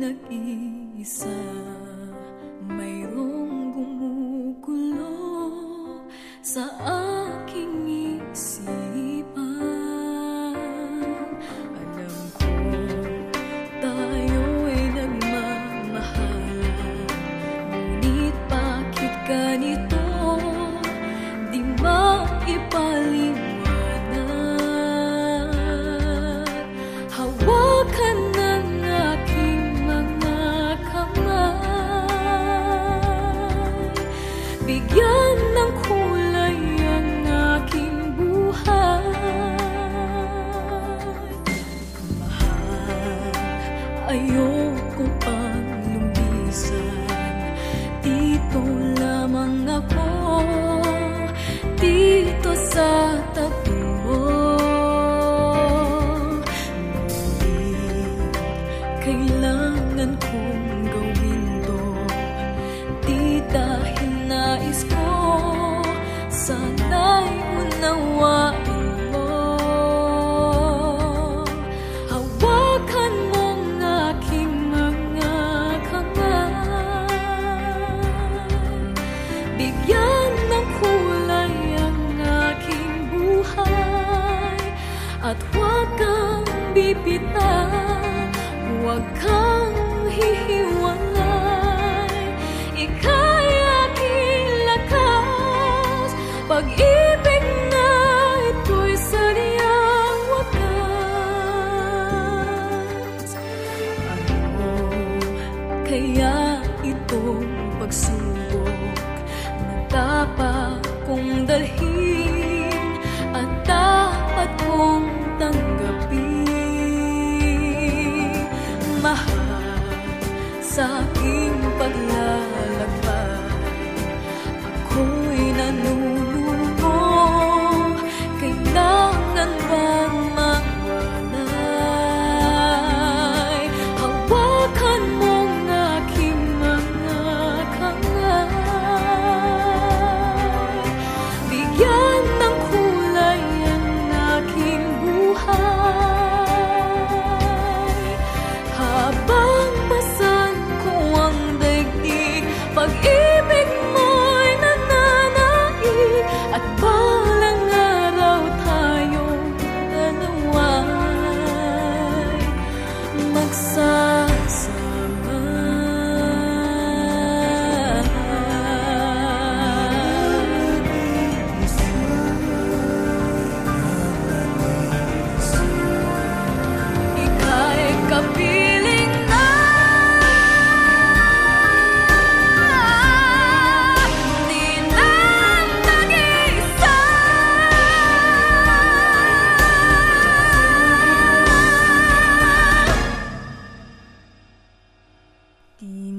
nag-iisa Mayroong gumugulo sa akin ayoko pang lumbisan Dito lamang ako, dito sa tabi mo. Ngunit, kailangan kong gawin to. Di dahil nais ko At huwag kang bibita Huwag kang hihiwalay. Ika'y aking lakas Pag-ibig na ito'y saniyang wakas. Ano kaya Die